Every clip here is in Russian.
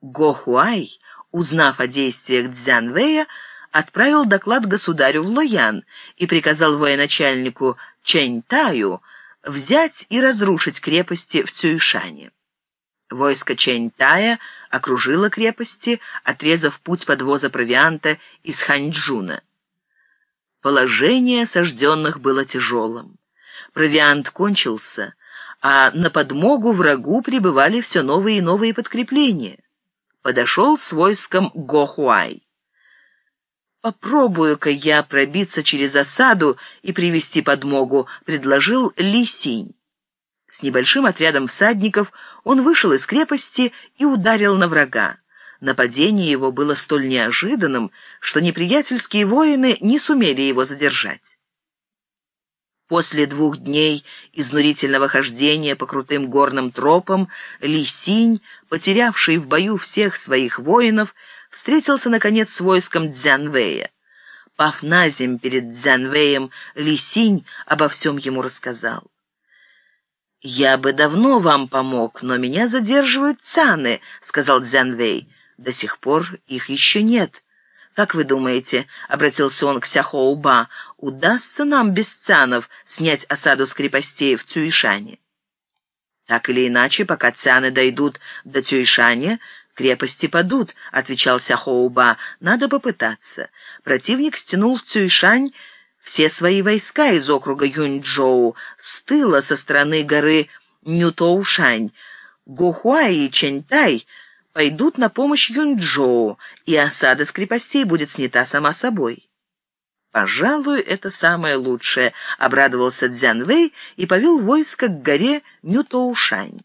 Го Хуай, узнав о действиях Цзянвэя, отправил доклад государю в Лоян и приказал военачальнику Чэнь Таю взять и разрушить крепости в Цюйшане. Войско Чэнь Тая окружило крепости, отрезав путь подвоза провианта из Ханьчжуна. Положение осажденных было тяжелым. Провиант кончился, а на подмогу врагу прибывали все новые и новые подкрепления. Подошел с войском Гохуай. «Попробую-ка я пробиться через осаду и привести подмогу», — предложил Ли Синь. С небольшим отрядом всадников он вышел из крепости и ударил на врага. Нападение его было столь неожиданным, что неприятельские воины не сумели его задержать. После двух дней изнурительного хождения по крутым горным тропам Лисинь, потерявший в бою всех своих воинов, встретился, наконец, с войском Дзянвэя. Пав на земь перед Дзянвэем, Лисинь обо всем ему рассказал. «Я бы давно вам помог, но меня задерживают цаны», — сказал Дзянвэй. «До сих пор их еще нет». «Как вы думаете?» — обратился он к Сяхоуба. «Удастся нам без цанов снять осаду с крепостей в Цюишане?» «Так или иначе, пока цаны дойдут до Цюишане, крепости падут», — отвечал Сяхоуба. «Надо попытаться». Противник стянул в Цюишань все свои войска из округа Юньчжоу с тыла со стороны горы Нютоушань. Гохуа и Чэньтай — пойдут на помощь Юнчжоу, и осада с крепостей будет снята сама собой. «Пожалуй, это самое лучшее», — обрадовался Цзянвэй и повел войско к горе Нютоушань.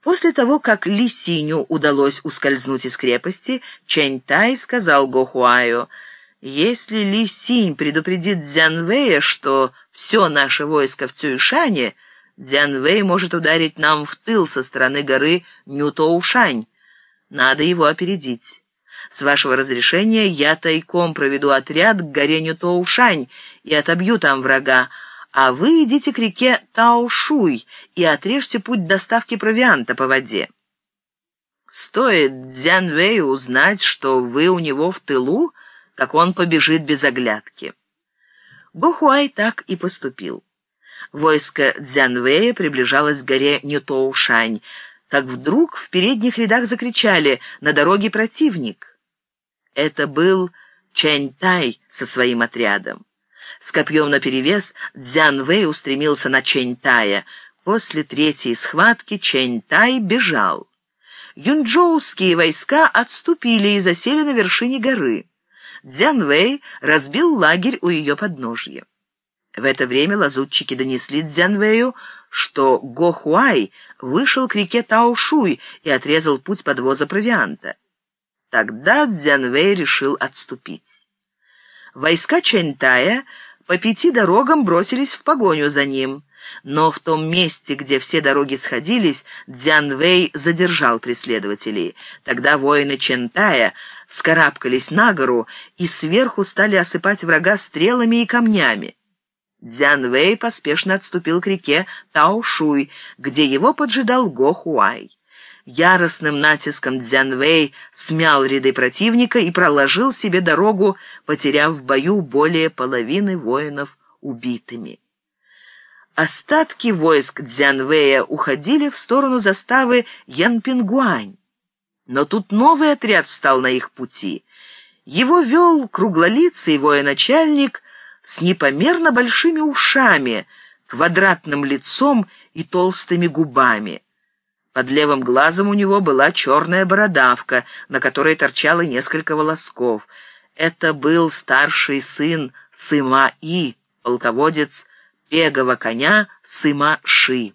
После того, как Ли Синю удалось ускользнуть из крепости, Чэнь Тай сказал Гохуаю, «Если Ли Синь предупредит Цзянвэя, что все наше войско в Цюйшане, Дзянвэй может ударить нам в тыл со стороны горы Нютоушань. Надо его опередить. С вашего разрешения я тайком проведу отряд к горе Нютоушань и отобью там врага, а вы идите к реке Таошуй и отрежьте путь доставки провианта по воде. Стоит Дзянвэю узнать, что вы у него в тылу, как он побежит без оглядки. Гохуай так и поступил. Войско Дзянвэя приближалось к горе Нютоушань, как вдруг в передних рядах закричали «На дороге противник!». Это был Чэнь-Тай со своим отрядом. С копьем наперевес Дзянвэй устремился на Чэнь-Тая. После третьей схватки Чэнь-Тай бежал. Юнчжоуские войска отступили и засели на вершине горы. Дзянвэй разбил лагерь у ее подножья. В это время лазутчики донесли Дзянвэю, что Гохуай вышел к реке Таошуй и отрезал путь подвоза провианта. Тогда Дзянвэй решил отступить. Войска Чэньтая по пяти дорогам бросились в погоню за ним, но в том месте, где все дороги сходились, Дзянвэй задержал преследователей. Тогда воины Чэнтая вскарабкались на гору и сверху стали осыпать врага стрелами и камнями. Дзянвэй поспешно отступил к реке Таошуй, где его поджидал Го Хуай. Яростным натиском Дзянвэй смял ряды противника и проложил себе дорогу, потеряв в бою более половины воинов убитыми. Остатки войск Дзянвэя уходили в сторону заставы Янпингуань. Но тут новый отряд встал на их пути. Его вел круглолицый военачальник с непомерно большими ушами, квадратным лицом и толстыми губами. Под левым глазом у него была черная бородавка, на которой торчало несколько волосков. Это был старший сын Сыма-И, полководец пегого коня Сыма-Ши.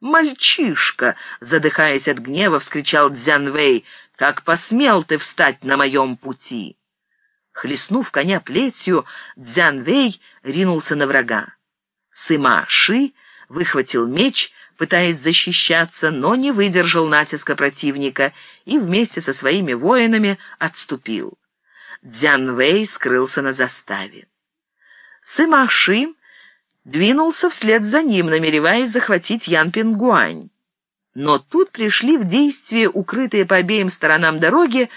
«Мальчишка!» — задыхаясь от гнева, вскричал Дзянвэй. «Как посмел ты встать на моем пути!» Хлестнув коня плетью, Дзянвэй ринулся на врага. Сыма Ши выхватил меч, пытаясь защищаться, но не выдержал натиска противника и вместе со своими воинами отступил. Дзянвэй скрылся на заставе. Сыма Ши двинулся вслед за ним, намереваясь захватить Ян Пингуань. Но тут пришли в действие укрытые по обеим сторонам дороги